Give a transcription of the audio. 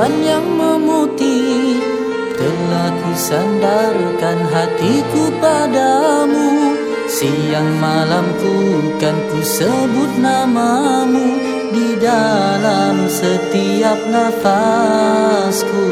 awan yang memutih telah kusandarkan hatiku padamu. Siang malamku kan ku sebut namamu di dalam setiap nafasku.